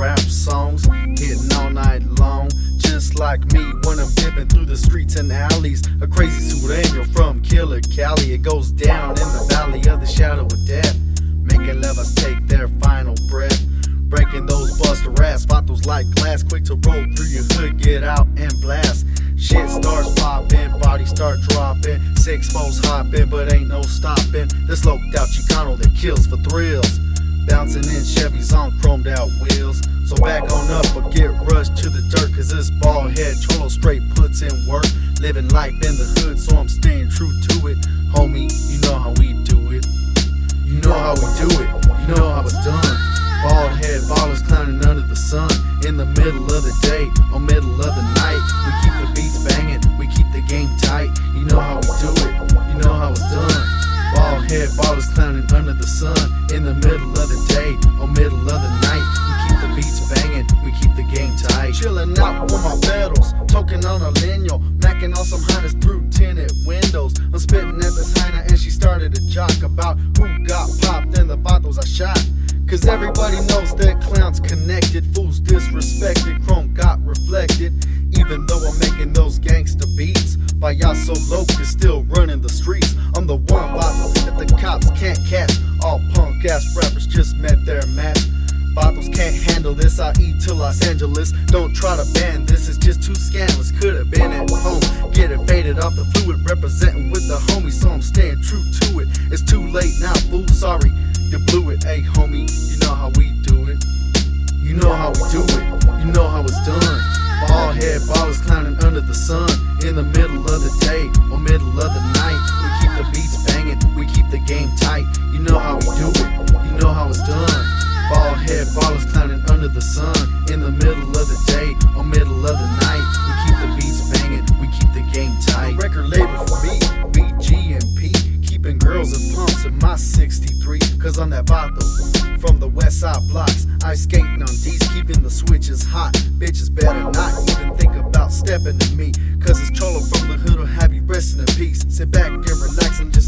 rap songs hitting all night long. Just like me when I'm dipping through the streets and alleys. A crazy sureño from Killer Cali. It goes down those buster ass vatos like glass. Quick to roll through your hood, get out and blast. Shit starts popping, bodies start dropping. Six foes hopping, but ain't no stopping. This loped out Chicano that kills for thrills. Bouncing in Chevys on chromed out wheels. So back on up or get rushed to the dirt. Cause this bald head cholo straight puts in work. Living life in the hood, so I'm staying true to it. Homie, you know how we do it. You know how we do it. Clowning under the sun. In the middle of the day or middle of the night. We keep the beats banging, we keep the game tight. Chilling out with my pedals, talking on a lineal, macking on some hunters through tinted windows. I'm spitting at this hyena and she started to jock about who got popped and the bottles I shot. Cause everybody knows that clowns connected, fools disrespected, chrome got reflected. Even though I'm making those gangster beats, by y'all so local, still running the streets. Handle this, I eat to Los Angeles. Don't try to ban this, it's just too scandalous. Could have been at home, get it faded off the fluid, representing with the homies, so I'm staying true to it. It's too late now, fool, sorry, you blew it. Hey, homie, you know how we do it. You know how we do it, you know how it's done. Bald head ballers clowning under the sun. In the middle of the day or middle of the night. We keep the beats banging, we keep the game tight. You know how we do it, 63. Cause I'm that vato from the west side blocks. I skating on D's, keeping the switches hot. Bitches better not even think about stepping to me. Cause it's Cholo from the hood will have you resting in peace. Sit back and relax and just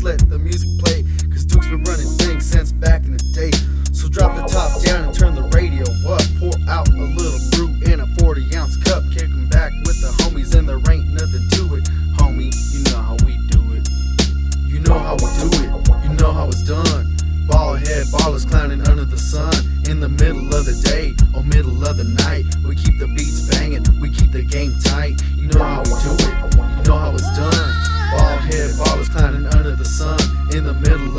middle of the day or middle of the night. We keep the beats banging, we keep the game tight. You know how we do it. You know how it's done. Ball head ballers climbing under the sun. In the middle